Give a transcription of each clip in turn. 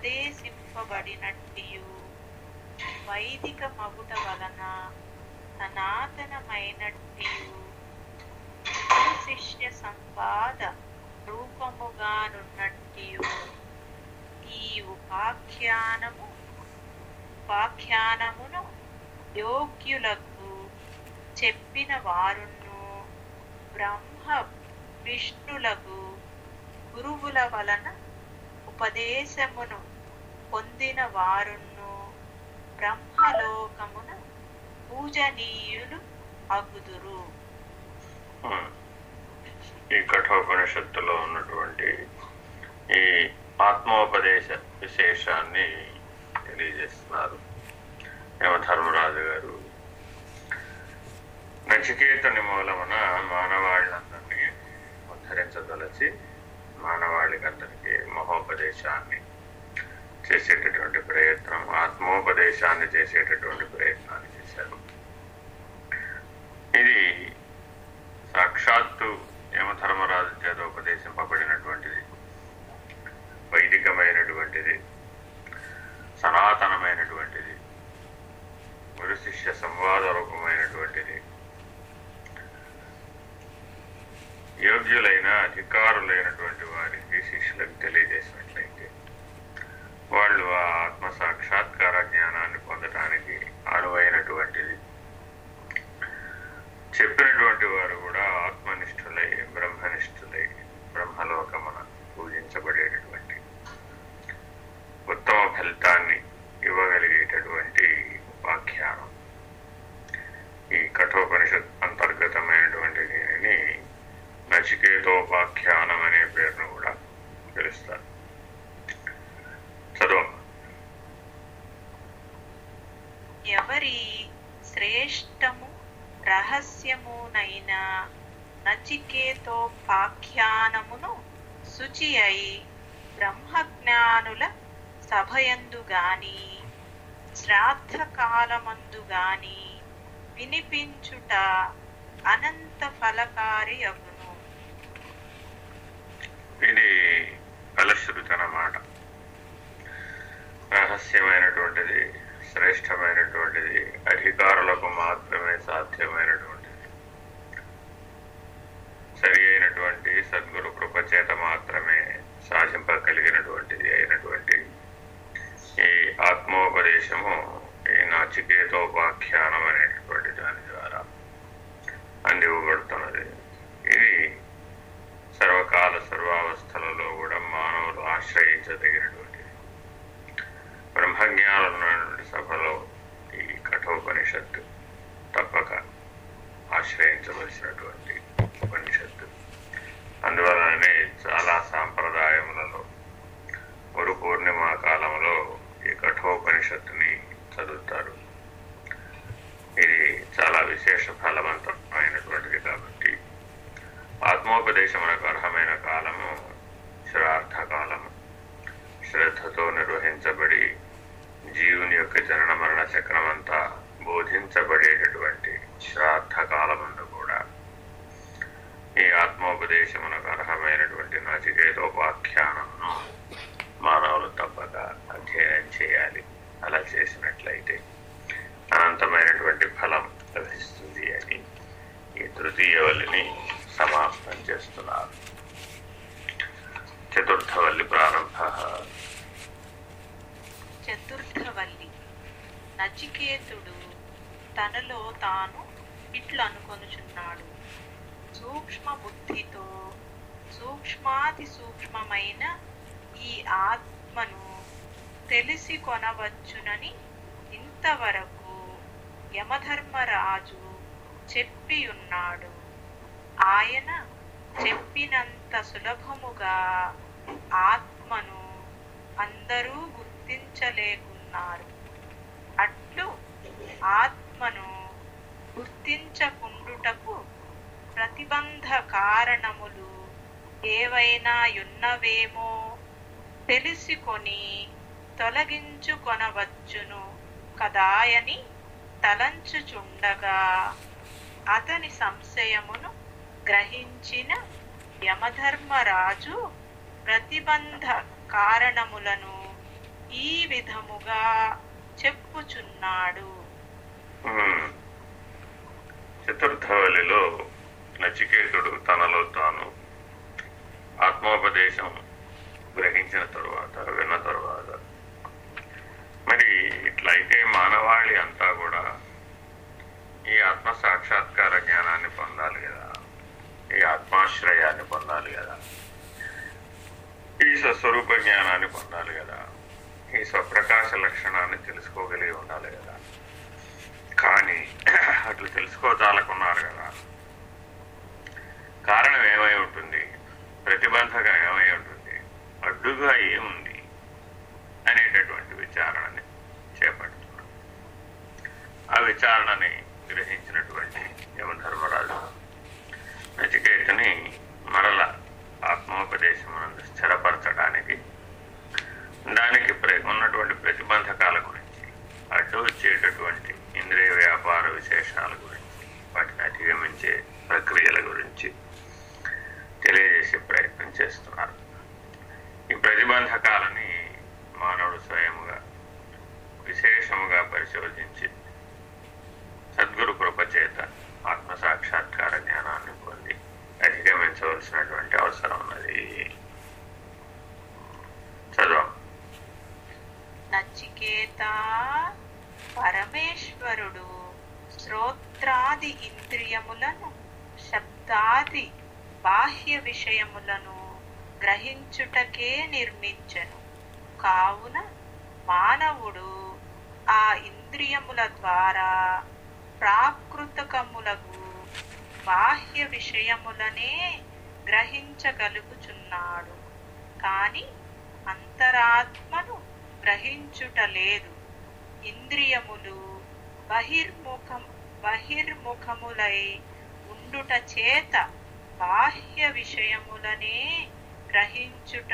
ఉపదేశింపబడినట్టియు వైదిక మగుట వలన సనాతనమైనట్టియు శిష్య సంపాద రూపముగానున్నట్టియు ఈ ఉపాఖ్యానము ఉపాఖ్యానమును యోగ్యులకు చెప్పిన వారును బ్రహ్మ విష్ణులకు గురువుల వలన ఉపదేశమును పొందిన వారును బ్రహ్మలోకమున పూజనీయులు అగుదురు. ఈ కఠోపనిషత్తులో ఉన్నటువంటి ఈ ఆత్మోపదేశ విశేషాన్ని తెలియజేస్తున్నారు. యమధర్మరాజు గారు. నచికేతని మూలమున మానవాళ్ళందరినీ ఉద్ధరించదలచి మానవాళికందరికీ మహోపదేశాన్ని చేసేటటువంటి ప్రయత్నం ఆత్మోపదేశాన్ని చేసేటటువంటి ప్రయత్నాన్ని చేశారు. ఇది సాక్షాత్తు యమధర్మరాజు చేత ఉపదేశింపబడినటువంటిది. వైదికమైనటువంటిది సనాతనమైనటువంటిది గురు శిష్య సంవాద రూపమైనటువంటిది. యోగ్యులైన అధికారులైనటువంటి వారికి శిష్యులకు తెలియజేసినట్లయితే వాళ్ళు ఆ ఆత్మ సాక్షాత్కార జ్ఞానాన్ని పొందటానికి అనువైనటువంటిది చెప్పినటువంటి వారు కూడా ఆత్మనిష్ఠులై బ్రహ్మనిష్ఠులై బ్రహ్మలోకమున పూజించబడేటటువంటి ఉత్తమ ఫలితాన్ని ఇవ్వగలిగేటటువంటి ఉపాఖ్యానం ఈ కఠోపనిషత్ అంతర్గతమైనటువంటి దీనిని నచికేతోపాఖ్యానం అనే పేరును కూడా పిలుస్తారు చదువు ఎవరి శ్రేష్టము రహస్యమునైన నచికేతోపాఖ్యానమును శుచి అయి బ్రహ్మజ్ఞానుల సభయందు గాని శ్రాద్ధ కాలమందు గాని వినిపించుట అనంత ఫలకారి అగును ఇది ఫలశ్రుతి అన్నమాట రహస్యమైనటువంటిది శ్రేష్టమైనటువంటిది అధికారులకు మాత్రమే సాధ్యమైనటువంటిది సరి అయినటువంటి సద్గురు కృప చేత మాత్రమే సాధింపగలిగినటువంటిది అయినటువంటి ఈ ఆత్మోపదేశము ఈ నాచికేతోపాఖ్యానం అనేటటువంటి దాని ద్వారా అందివ్వబడుతున్నది ఇది సర్వకాల సర్వావస్థలలో కూడా మానవులు ఆశ్రయించదగినటువంటిది బ్రహ్మజ్ఞానున్నటువంటి సభలో ఈ కఠోపనిషత్తు తప్పక ఆశ్రయించవలసినటువంటి ఉపనిషత్తు. అందువలననే చాలా సాంప్రదాయములలో గురు పూర్ణిమ కాలంలో ఈ కఠోపనిషత్తుని చదువుతారు. ఇది చాలా విశేష ఫలవంతమైనటువంటిది కాబట్టి ఆత్మోపదేశములకు అర్హమైన కాలము శ్రార్థ కాలము. శ్రద్ధతో నిర్వహించబడి జీవుని యొక్క జనన మరణ చక్రమంతా బోధించబడేటటువంటి శ్రాద్ధ కాలమందు కూడా ఈ ఆత్మోపదేశమునకు అర్హమైనటువంటి నచికేతోపాఖ్యానమును మానవులు తప్పక అధ్యయనం చేయాలి. అలా చేసినట్లయితే అనంతమైనటువంటి ఫలం లభిస్తుంది అని ఈ తృతీయ వల్లిని చేస్తున్నారు చతుర్థవల్లి ప్రారంభ చతుర్థవల్లి నచికేతుడు తనలో తాను ఇట్లు అనుకొనుచున్నాడు. సూక్ష్మ బుద్ధితో సూక్ష్మాతి సూక్ష్మమైన ఈ ఆత్మను తెలిసి కొనవచ్చునని ఇంతవరకు యమధర్మరాజు చెప్పి ఉన్నాడు ఆయన చెప్పినంత సులభముగా ఆత్మను అందరూ గుర్తించలేకున్నారు. ఆత్మను గుర్తించకుండుటకు ప్రతిబంధ కారణములు ఏవైనా యున్నవేమో తెలిసికొని తొలగించుకొనవచ్చును కదాయని తలంచుచుండగా అతని సంశయమును గ్రహించిన యమధర్మరాజు ప్రతిబంధ కారణములను ఈ విధముగా చెప్పుచున్నాడు. చతుర్థవలిలో నచికేతుడు తనలో తాను ఆత్మోపదేశం గ్రహించిన తరువాత విన్న తరువాత. మరి ఇట్లయితే మానవాళి అంతా కూడా ఈ ఆత్మ సాక్షాత్కార జ్ఞానాన్ని పొందాలి కదా. ఈ ఆత్మాశ్రయాన్ని పొందాలి కదా. ఈ సస్వరూప జ్ఞానాన్ని పొందాలి కదా. ఈ స్వప్రకాశ లక్షణాన్ని తెలుసుకోగలిగి ఉండాలి కదా. అట్లు తెలుసుకోచాలకున్నారు కదా. కారణం ఏమై ఉంటుంది? ప్రతిబంధకం ఏమై ఉంటుంది? అడ్డుగా ఏముంది? అనేటటువంటి విచారణని చేపడుతున్నాడు ఆ విచారణని గ్రహించినటువంటి యమధర్మరాజు నచికేతని మరల ఆత్మోపదేశమునందు స్థిరపరచడానికి దానికి ప్ర- ఉన్నటువంటి ప్రతిబంధకాల గురించి అడ్డు వచ్చేటటువంటి ఇంద్రియ వ్యాపార విశేషాల గురించి వాటిని అధిగమించే ప్రక్రియల గురించి తెలియజేసే ప్రయత్నం చేస్తున్నారు. ఈ ప్రతిబంధకాలని మానవుడు స్వయముగా విశేషముగా పరిశోధించి సద్గురు కృపచేత ఆత్మసాక్షాత్కార ఆత్మ సాక్షాత్కార జ్ఞానాన్ని పొంది అధిగమించవలసినటువంటి అవసరం ఉన్నది. చదువు నచికేత ఈశ్వరుడు శ్రోత్రాది ఇంద్రియములను శబ్దాది బాహ్య విషయములను గ్రహించుటకే నిర్మించను. కావున మానవుడు ఆ ఇంద్రియముల ద్వారా ప్రాకృతకములకు బాహ్య విషయములనే గ్రహించగలుగుచున్నాడు. కాని అంతరాత్మను గ్రహించుట లేదు. ఇంద్రియములు బహిర్ముఖం బహిర్ముఖములై ఉండుట చేత బాహ్య విషయములనే గ్రహించుట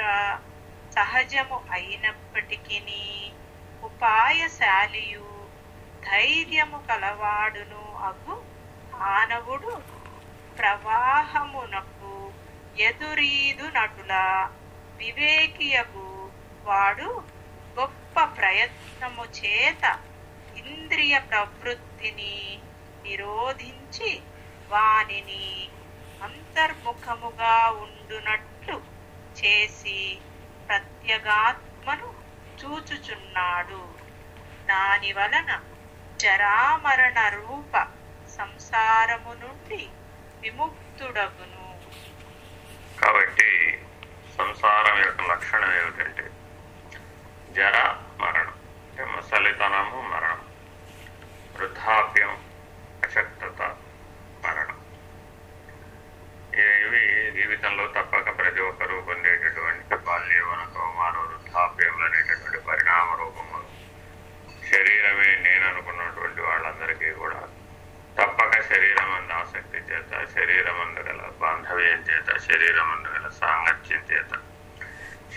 సహజము అయినప్పటికీ ఉపాయశాలియు ధైర్యము కలవాడును అగు మానవుడు ప్రవాహమునకు ఎదురీదు నటుల వివేకియగు వాడు గొప్ప ప్రయత్నము చేత ఇంద్రియ ప్రవృత్తిని నిరోధించి వానిని అంతర్ముఖముగా ఉండునట్లు చేసి ప్రత్యగాత్మను చూచుచున్నాడు. దాని వలన జరామరణ రూప సంసారము నుండి విముక్తుడగును. కాబట్టి సంసారం యొక్క లక్షణం ఏమిటంటే జర మరణం అంటే ముసలితనము మరణం. వృద్ధాప్యం అశక్తత మరణం. ఇవి జీవితంలో తప్పక ప్రతి ఒక్కరూ పొందేటటువంటి బాల్యవన కౌమార వృద్ధాప్యములు అనేటటువంటి పరిణామ రూపములు శరీరమే నేను అనుకున్నటువంటి వాళ్ళందరికీ కూడా తప్పక శరీరం అంద ఆసక్తి చేత శరీరం అందగల బాంధవ్యం చేత శరీరం అందగల సాంగత్యం చేత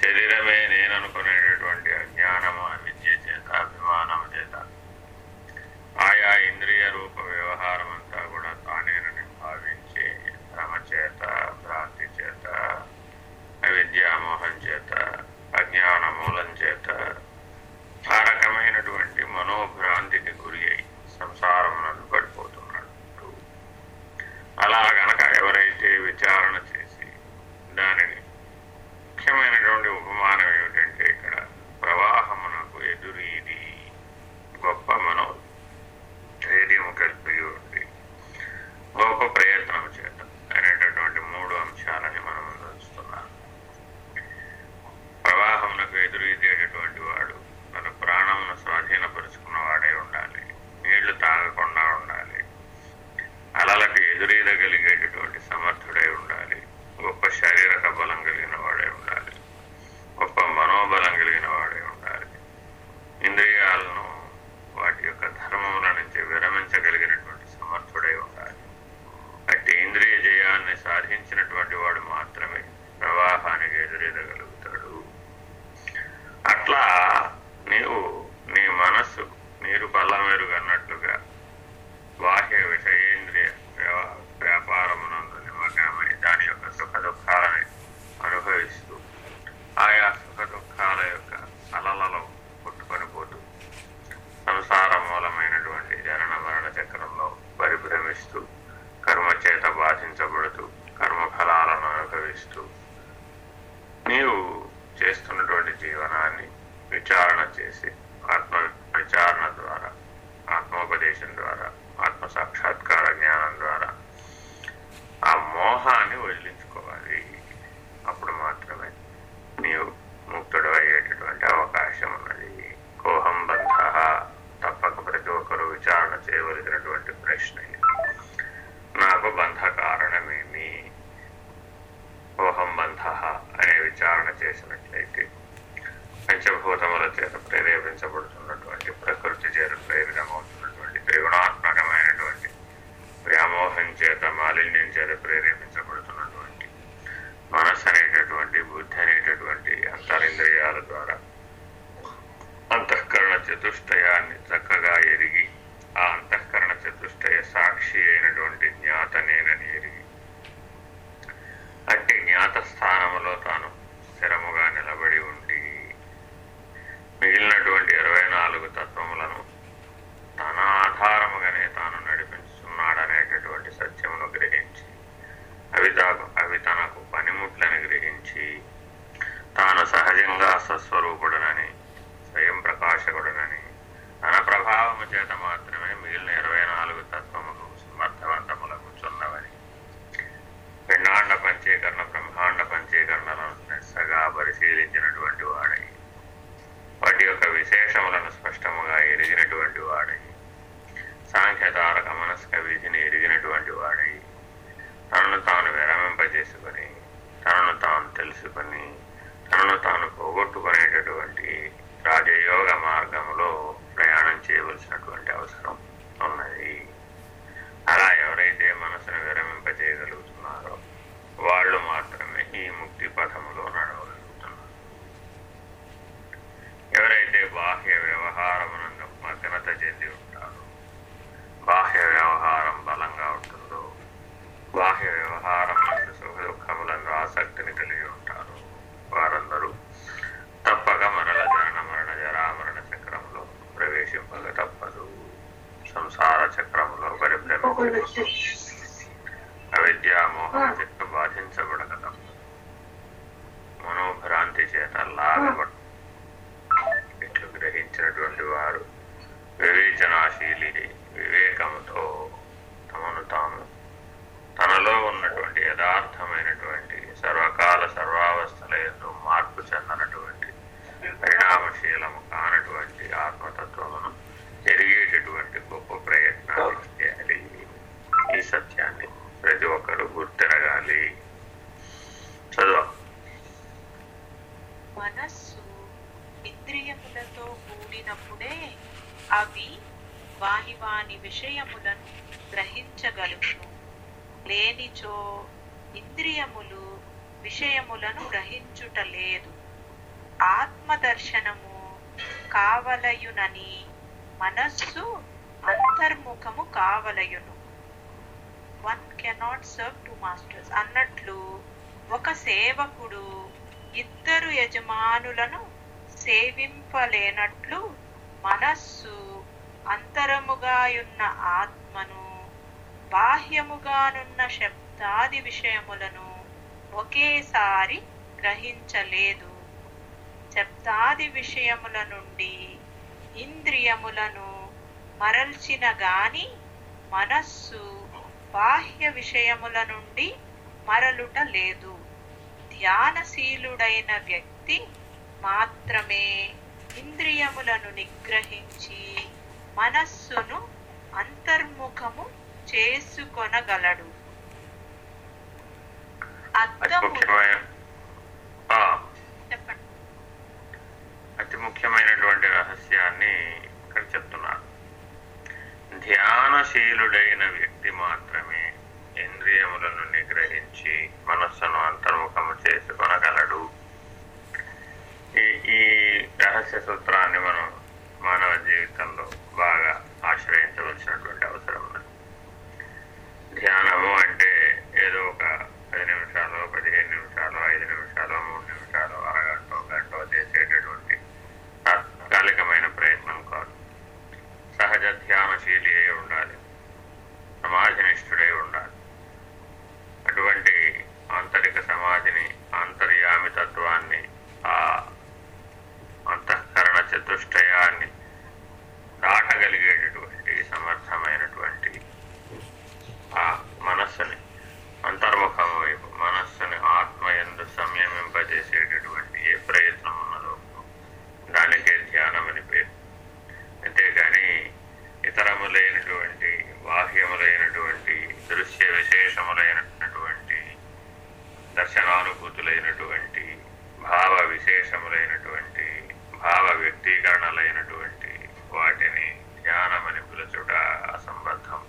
శరీరమే నేను అనుకునేటటువంటి అజ్ఞానము అవిద్య చేత అభిమానము చేత ఆ ఇంద్రియ రూప వ్యవహారం అంతా కూడా తానేనని భావించి భ్రమ చేత భ్రాంతి చేత అవిద్యామోహం చేత అజ్ఞాన మూలం చేత ఆ రకమైనటువంటి మనోభ్రాంతికి గురి అయి సంసారమునందు పడిపోతున్నాడు అలా గనక ఎవరైతే విచారణ చేసి దానిని ముఖ్యమైనటువంటి ఉపమానం ఏమిటంటే ఇక్కడ ప్రవాహమునకు ఎదురీది గొప్ప మనో ధైర్యము కలిపి ఉండి గొప్ప ప్రయత్నం పనులను సేవింపలేనట్లు మనస్సు అంతరముగాయున్న ఆత్మను బాహ్యముగానున్న శబ్దాది విషయములను ఒకేసారి గ్రహించలేదు. శబ్దాది విషయముల నుండి ఇంద్రియములను మరల్చిన గాని మనస్సు బాహ్య విషయముల నుండి మరలుట లేదు. ధ్యానశీలుడైన వ్యక్తి మాత్రమే ఇంద్రియములను నిగ్రహించి మనస్సును అంతర్ముఖము చేసుకొనగలడు. అతి అర్థము ముఖ్యమైన ఆ, చెప్పండి. అతి ముఖ్యమైనటువంటి రహస్యాన్ని ఇక్కడ చెప్తున్నారు ధ్యానశీలుడైన వ్యక్తి మాత్రమే ఇంద్రియములను నిగ్రహించి మనస్సును అంతర్ముఖము చేసుకొనగలడు. ఈ ఈ రహస్య సూత్రాన్ని మనం మానవ జీవితంలో బాగా ఆశ్రయించవలసినటువంటి అవసరం ఉన్నది. ధ్యానము అంటే ఏదో ఒక పది నిమిషాలు పదిహేను నిమిషాలు ఐదు నిమిషాలు మూడు నిమిషాలు అరగంట గంట చేసేటటువంటి తాత్కాలికమైన ప్రయత్నం కాదు. సహజ ధ్యానశీలి అయి ఉండాలి. సమాధినిష్ఠుడై ఉండాలి. అటువంటి ఆంతరిక సమాధిని ఆంతర్యామి తత్వాన్ని ఆ చతుష్టయాన్ని దాటగలిగేటటువంటి సమర్థమైనటువంటి ఆ మనస్సుని అంతర్ముఖం వైపు మనస్సుని ఆత్మయందు సంయమింపజేసేటటువంటి ఏ ప్రయత్నం ఉన్నదో దానికే ధ్యానం అని పేరు. అంతేగాని ఇతరములైనటువంటి బాహ్యములైనటువంటి దృశ్య విశేషములైనటువంటి దర్శనానుభూతులైనటువంటి భావ విశేషములైనటువంటి భావ వ్యక్తీకరణలైనటువంటి వాటిని జ్ఞానమని పిలుచుట అసంబద్ధం.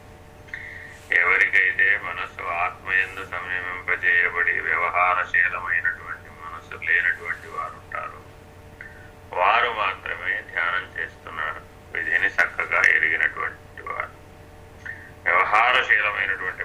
ఎవరికైతే మనస్సు ఆత్మయందు సంయమింపజేయబడి వ్యవహారశీలమైనటువంటి మనస్సు లేనటువంటి వారుంటారు వారు మాత్రమే ధ్యానం చేస్తున్నారు. విధిని చక్కగా ఎరిగినటువంటి వారు. వ్యవహారశీలమైనటువంటి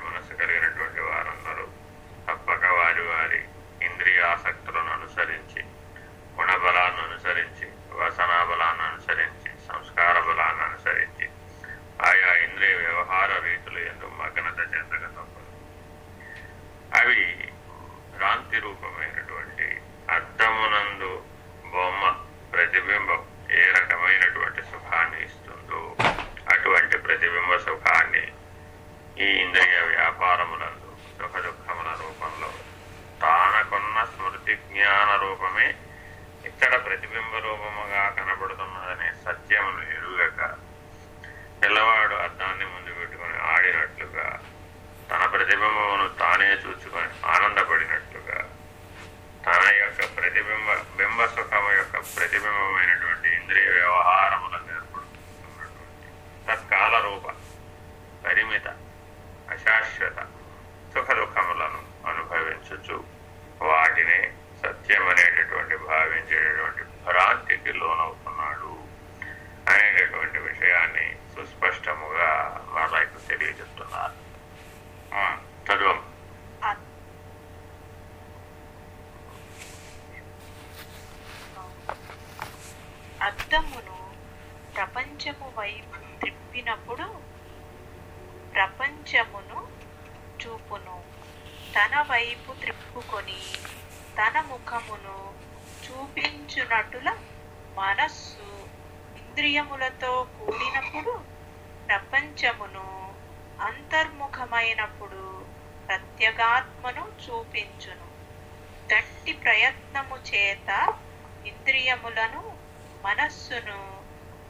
నేను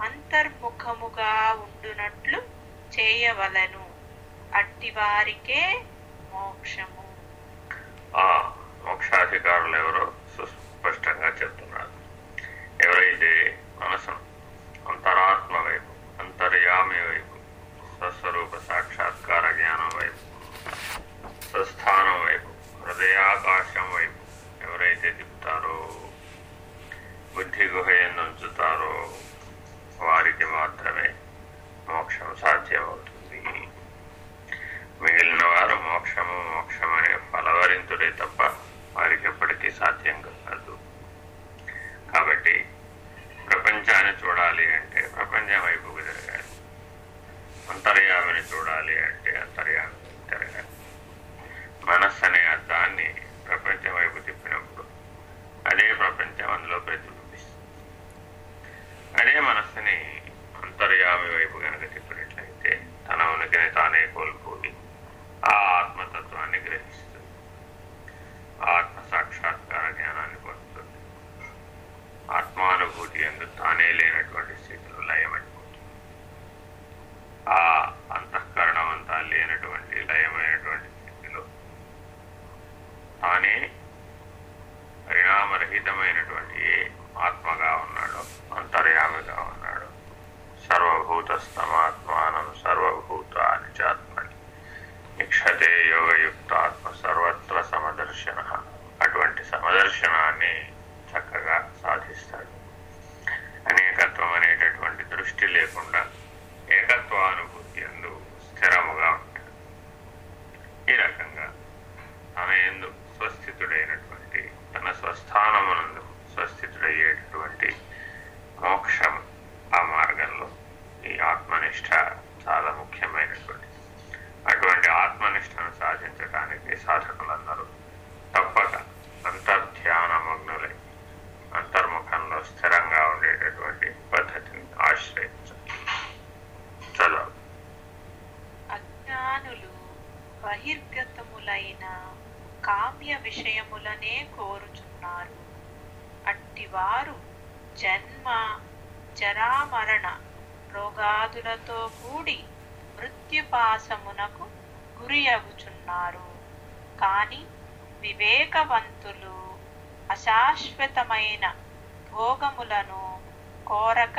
అంతర్ముఖముగా ఉండునట్లు చేయవలను. అట్టివారికే మోక్షము. ఆ మోక్షాధికారులు ఎవరో సుస్పష్టంగా చెప్తున్నారు. ఎవరైతే మనసును అంతరాత్మ వైపు అంతర్యామి వైపు సస్వరూప సాక్షాత్కార జ్ఞానం వైపు స్వస్థానం వైపు హృదయాకాశం వైపు ఎవరైతే తిప్పుతారో బుద్ధి గుహ గురియగుచున్నారు కానీ వివేకవంతులు అశాశ్వతమైన భోగములను కోరక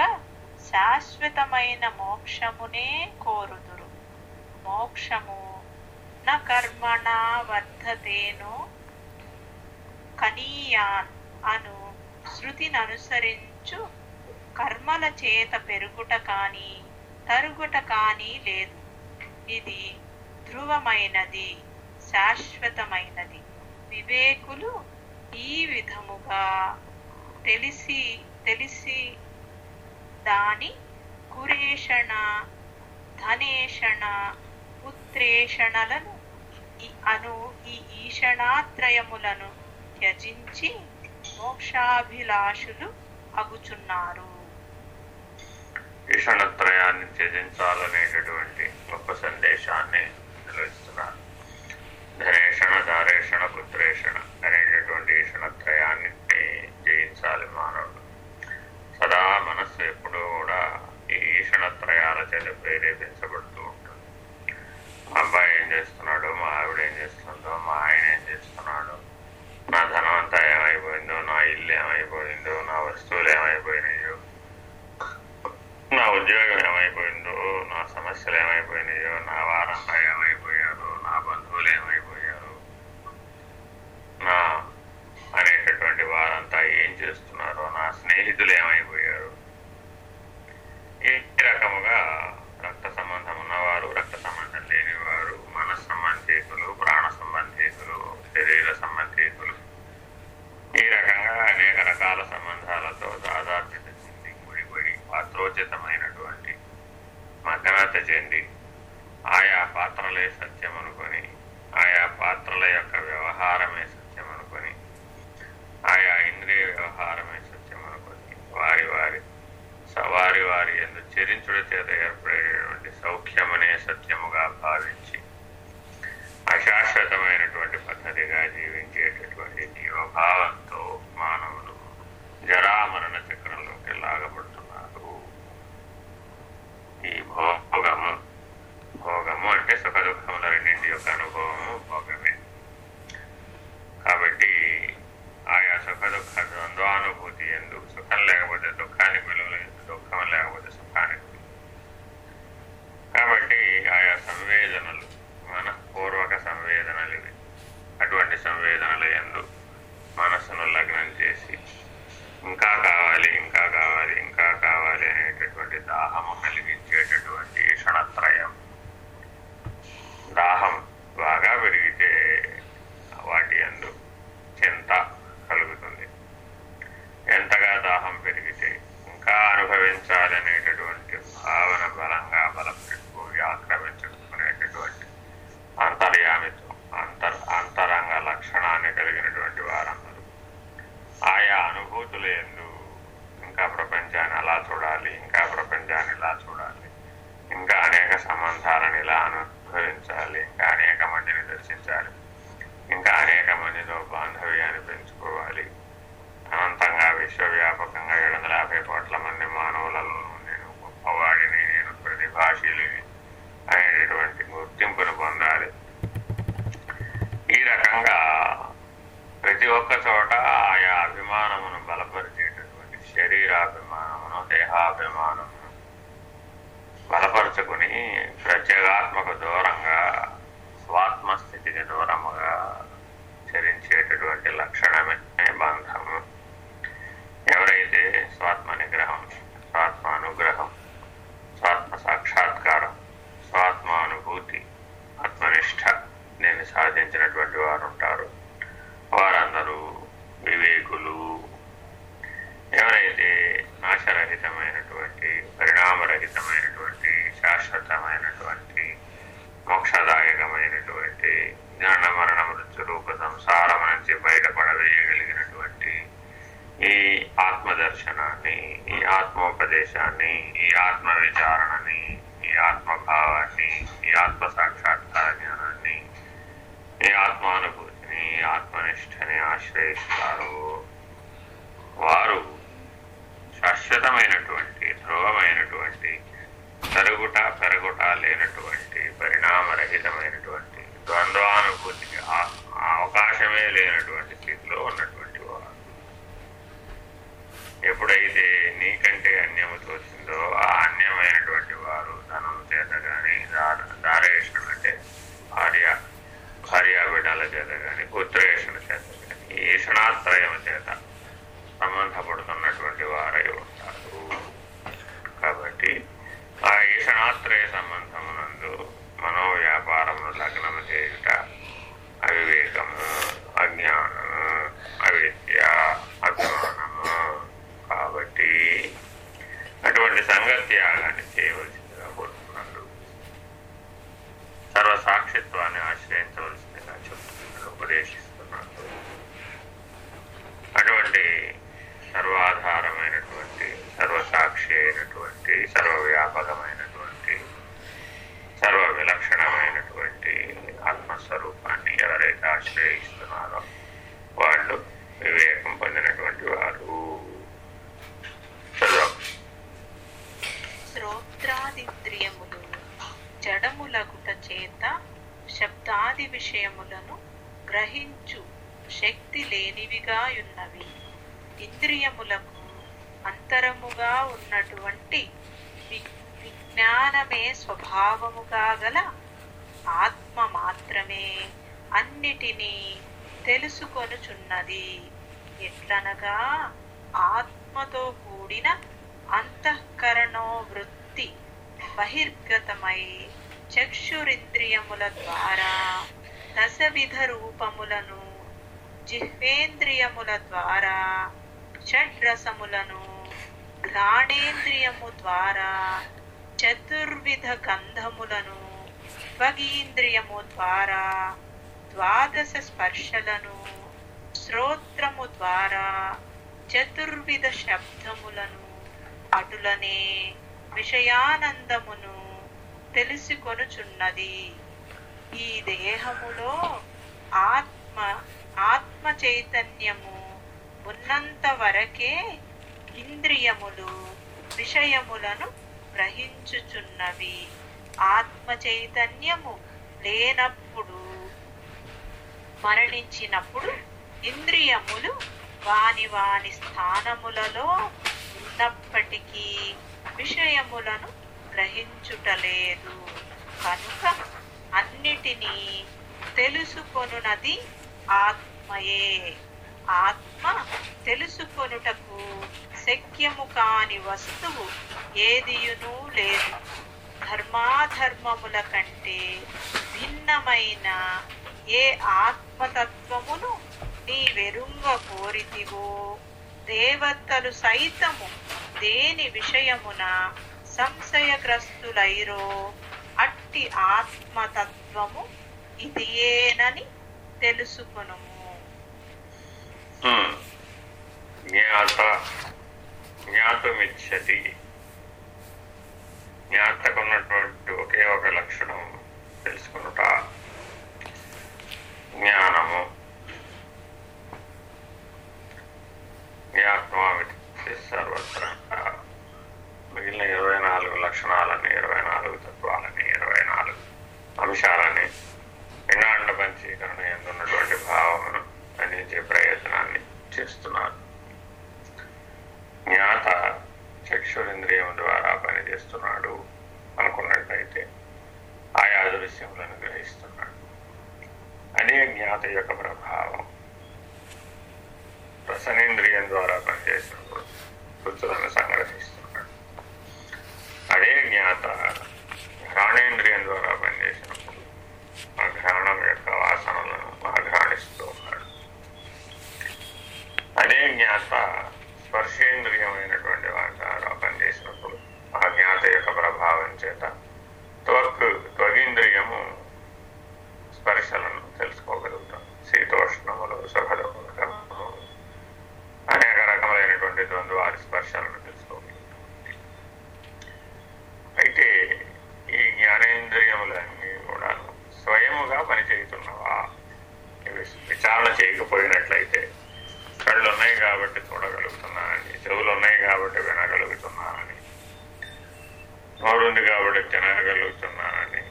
శాశ్వతమైన మోక్షమునే కోరుదురు. మోక్షము న కనీయాన్ అను శృతిననుసరించు కర్మల చేత పెరుగుట కానీ తరుగుట కానీ లేదు. ఇది ధ్రువమైనది శాశ్వతమైనది. వివేకులు ఈ విధముగా తెలిసి తెలిసి దాని కురేషణ ధనేషణ పుత్రేషణలను అను ఈ ఈషణాత్రయములను త్యజించి మోక్షాభిలాషులు అగుచున్నారు. ఈషణత్రయాన్ని త్యజించాలనేటటువంటి గొప్ప సందేశాన్ని ధనేషణ దారేషణ పుత్రేషణ అనేటటువంటి ఈషణత్రయాన్ని జయించాలి మానవుడు. సదా మనస్సు ఎప్పుడూ కూడా ఈ ఈషణత్రయాల చేత ప్రేరేపించబడుతూ ఉంటుంది. అబ్బాయి ఏం చేస్తున్నాడు? మా ఆవిడ ఏం చేస్తుందో? మా ఆయన ఏం చేస్తున్నాడు? నా ధనం అంతా ఏమైపోయిందో? నా ఇల్లు ఏమైపోయిందో? నా వస్తువులు ఏమైపోయినాయో? నా ఉద్యోగం ఏమైపోయిందో? నా సమస్యలు ఏమైపోయినాయో? నా వారంతా ఏమైపోయింది? నా అనేటటువంటి వారంతా ఏం చేస్తున్నారో? నా స్నేహితులు ఏమైపోయారు? ఏ రకం దేహాభిమానము బలపరుచుకుని ప్రత్యేగాత్మక దూరంగా స్వాత్మస్థితికి దూరం sean గ్రహించు. శక్తి లేనివిగా ఉన్నవి. ఇంద్రియములకు అంతరముగా ఉన్నటువంటి వి- విజ్ఞానమే స్వభావముగా గల ఆత్మ మాత్రమే అన్నిటినీ తెలుసుకొనుచున్నది. ఎట్లనగా ఆత్మతో కూడిన అంతఃకరణో వృత్తి బహిర్గతమై చక్షురింద్రియముల ద్వారా దశవిధ రూపములను జిహ్వేంద్రియముల ద్వారా షడ్రసములను ఘ్రాణేంద్రియము ద్వారా చతుర్విధ గంధములను త్వగీంద్రియము ద్వారా ద్వాదశ స్పర్శలను శ్రోత్రము ద్వారా చతుర్విధ శబ్దములను అటులనే విషయానందమును తెలుసుకొనుచున్నది. ఈ దేహములో ఆత్మ ఆత్మ చైతన్యము ఉన్నంత వరకే ఇంద్రియములు విషయములను గ్రహించుచున్నవి. ఆత్మ చైతన్యము లేనప్పుడు మరణించినప్పుడు ఇంద్రియములు వాని వాని స్థానములలో ఉన్నప్పటికీ విషయములను గ్రహించుటలేదు. కనుక అన్నిటినీ తెలుసుకొనున్నది ఆత్మయే. ఆత్మ తెలుసుకొనుటకు శక్యము కాని వస్తువు ఏదియునూ లేదు. ధర్మాధర్మముల కంటే భిన్నమైన ఏ ఆత్మతత్వమును నీ వెరుంగ కోరితివో. దేవతలు సైతము దేని విషయమున సంశయగ్రస్తులైరో? అట్టి ఆత్మతత్వము ఇది ఏనని తెలుసుకునము జ్ఞాత జ్ఞాతమిచ్చతి జ్ఞాతకున్నటువంటి ఒకే ఒక లక్షణం తెలుసుకునుట జ్ఞానము. జ్ఞాత్మావితి సర్వత్ర మిగిలిన ఇరవై నాలుగు లక్షణాలని ఇరవై నాలుగు తత్వాలని ఇరవై నాలుగు అంశాలని పిండాండ పంచీకరణ ఎందున్నటువంటి భావమును అందించే ప్రయత్నాన్ని చేస్తున్నారు. జ్ఞాత చక్షురింద్రియం ద్వారా పనిచేస్తున్నాడు అనుకున్నట్లయితే ఆయా దృశ్యములను గ్రహిస్తున్నాడు. అదే జ్ఞాత యొక్క ప్రభావం. రసనేంద్రియం ద్వారా పనిచేసినప్పుడు రుచులను సంగ్రహిస్తున్నాడు అదే జ్ఞాత. ఘ్రాణేంద్రియం ద్వారా పనిచేసినప్పుడు ఆ ఘ్రాణం యొక్క వాసనలను ఆఘ్రాణిస్తూ ఉన్నాడు అదే జ్ఞాత స్పర్శేంద్రియమైనటువంటి వాటి ద్వారా పనిచేసినప్పుడు ఆ జ్ఞాత యొక్క ప్రభావం చేత త్వక్ త్వగింద్రియము స్పర్శలను తెలుసుకోగలుగుతాం. శీతోష్ణములు సుఖదుఖములు అనేక రకములైనటువంటి ద్వంద్వారి స్పర్శలను తెలుసుకోగలుగుతాం అయితే ఈ జ్ఞానేంద్రియములన్నీ కూడా స్వయముగా పనిచేస్తున్నవా ఇవి విచారణ చేయకపోయినట్లయితే కళ్ళు ఉన్నాయి కాబట్టి చూడగలుగుతున్నానని చెవులు ఉన్నాయి కాబట్టి వినగలుగుతున్నానని నోరుంది కాబట్టి తినగలుగుతున్నానని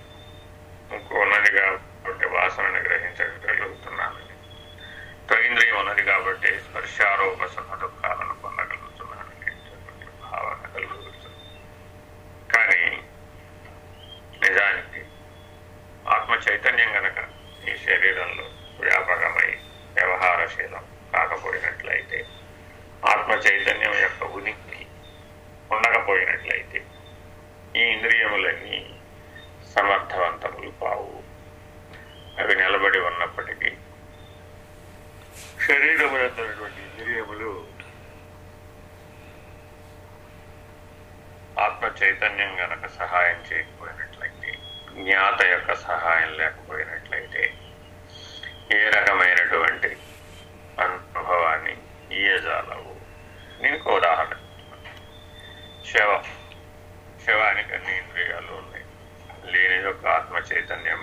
ముక్కు ఉన్నది కాబట్టి వాసనని గ్రహించగలుగుతున్నానని త్వగింద్రియం ఉన్నది కాబట్టి స్పర్శారోపసన దుఃఖాలను నిజానికి ఆత్మ చైతన్యం గనక ఈ శరీరంలో వ్యాపకమై వ్యవహారశీలం కాకపోయినట్లయితే ఆత్మ చైతన్యం యొక్క ఉనికి ఉండకపోయినట్లయితే ఈ ఇంద్రియములన్నీ సమర్థవంతములు కావు. అవి నిలబడి ఉన్నప్పటికీ శరీరములందరినటువంటి ఇంద్రియములు ఆత్మ చైతన్యం గనక సహాయం చేయ జ్ఞాత యొక్క సహాయం లేకపోయినట్లయితే ఏ రకమైనటువంటి అనుభవాన్ని ఇయ్యజాలవు? నీకు ఉదాహరణ శవం శవానికి అన్ని ఇంద్రియాలు ఉన్నాయి. లేని యొక్క ఆత్మ చైతన్యం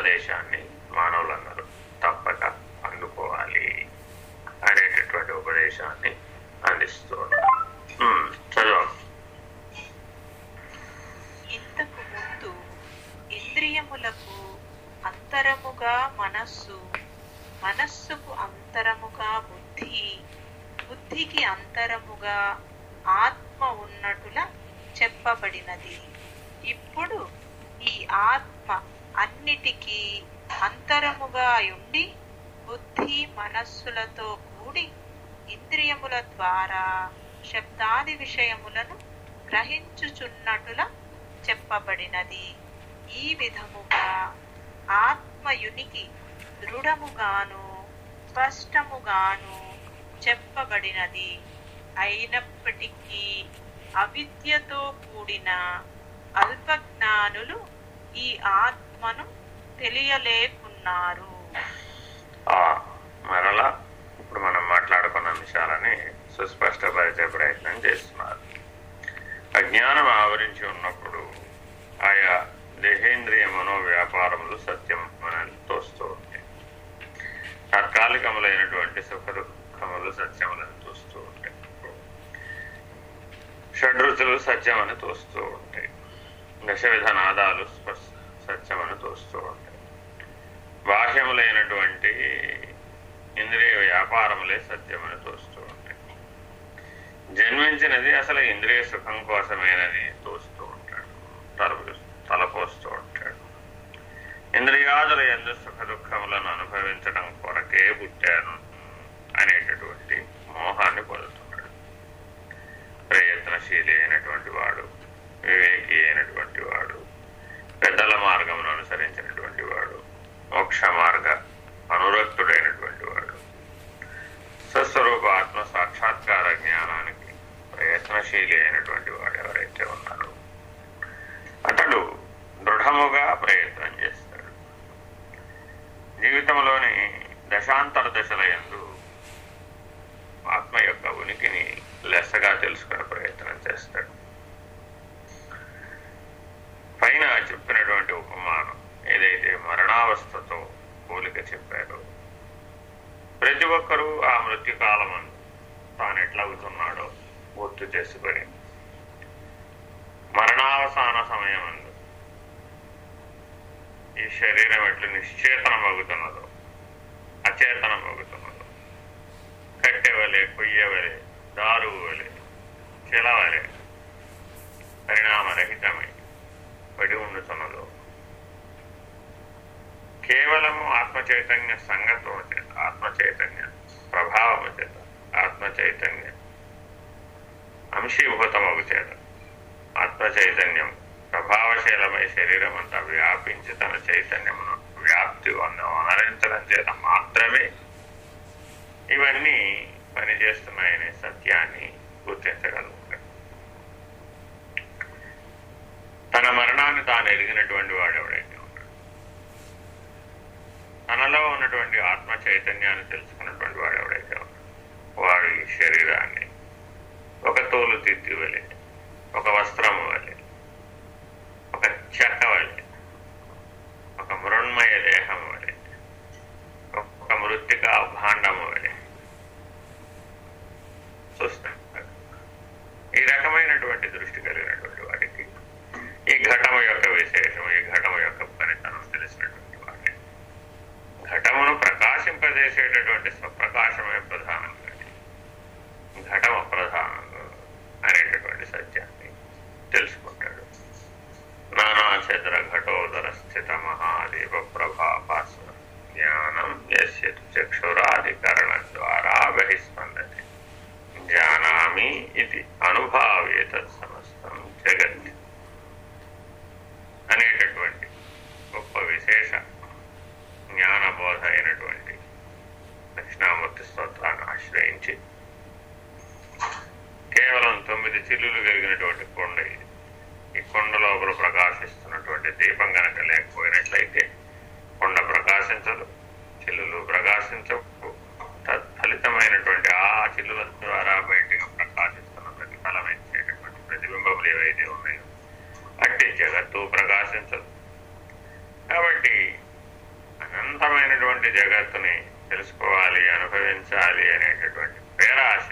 ఉపదేశాన్ని మానవులందరూ తప్పక అందుకోవాలి అనేటటువంటి ఉపదేశాన్ని అందిస్తూ చదువు ఇంతకు ముందు ఇంద్రియములకు అంతరముగా మనస్సు మనస్సుకు అంతరముగా బుద్ధి బుద్ధికి అంతరముగా ఆత్మ ఉన్నట్టుల చెప్పబడినది. ఇప్పుడు ఈ ఆత్మ నిరంతరముగా ఉండి బుద్ధి మనస్సులతో కూడి ఇంద్రియముల ద్వారా శబ్దాది విషయములను గ్రహించుచున్నటుల చెప్పబడినది. ఈ విధముగా ఆత్మయునికి దృఢముగాను స్పష్టముగాను చెప్పబడినది. అయినప్పటికీ అవిద్యతో కూడిన అల్పజ్ఞానులు ఈ ఆత్మను తెలియలే ఉన్నారు. మరలా ఇప్పుడు మనం మాట్లాడుకున్న అంశాలని సుస్పష్టపరిచే ప్రయత్నం చేస్తున్నారు. అజ్ఞానం ఆవరించి ఉన్నప్పుడు ఆయా దేహేంద్రియ మనోవ్యాపారములు సత్యం మనల్ని తోస్తూ ఉంటాయి. తాత్కాలికములైనటువంటి సుఖ దుఃఖములు సత్యములను తోస్తూ ఉంటాయి. షడ్రుచులు సత్యమని తోస్తూ ఉంటాయి. దశ నాదాలు స్పర్శ సత్యమని తోస్తూ ఉంటాయి. బాహ్యములైనటువంటి ఇంద్రియ వ్యాపారములే సత్యమని తోస్తూ ఉంటాయి. జన్మించినది అసలు ఇంద్రియ సుఖం కోసమేనని తోస్తూ ఉంటాడు. తలపు తలపోస్తూ ఉంటాడు. ఇంద్రియాదుల ఎందు సుఖ దుఃఖములను అనుభవించడం కొరకే పుట్టాను అనేటటువంటి మోహాన్ని పొందుతున్నాడు. ప్రయత్నశీలి అయినటువంటి వాడు వివేకి అయినటువంటి వాడు పెద్దల మార్గమును అనుసరించి Общая марга. తెలుసుకుంటాడు నానా ఘటోదర స్థిత మహాదేవ ప్రభాపాస్వ జ్ఞానం ఎస్యతు చక్షురాధికరణం ద్వారా బహిస్పందతి జానామి ఇది అనుభావేత సమస్తం జగత్. అనేటటువంటి గొప్ప విశేష జ్ఞానబోధ అయినటువంటి దక్షిణామూర్తి స్తోత్రాన్ని ఆశ్రయించి కేవలం తొమ్మిది చిల్లులు కలిగినటువంటి కొండ ఇది కొండ లోపల ప్రకాశిస్తున్నటువంటి దీపం గనక లేకపోయినట్లయితే కొండ ప్రకాశించదు చిల్లులు ప్రకాశించవు. తత్ఫలితమైనటువంటి ఆ చిల్లుల ద్వారా బయటికి ప్రకాశిస్తున్న ప్రతిఫలమించేటటువంటి ప్రతిబింబములు ఏవైతే ఉన్నాయో అట్టి జగత్తు ప్రకాశించదు. కాబట్టి అనంతమైనటువంటి జగత్తుని తెలుసుకోవాలి అనుభవించాలి అనేటటువంటి పేరాశ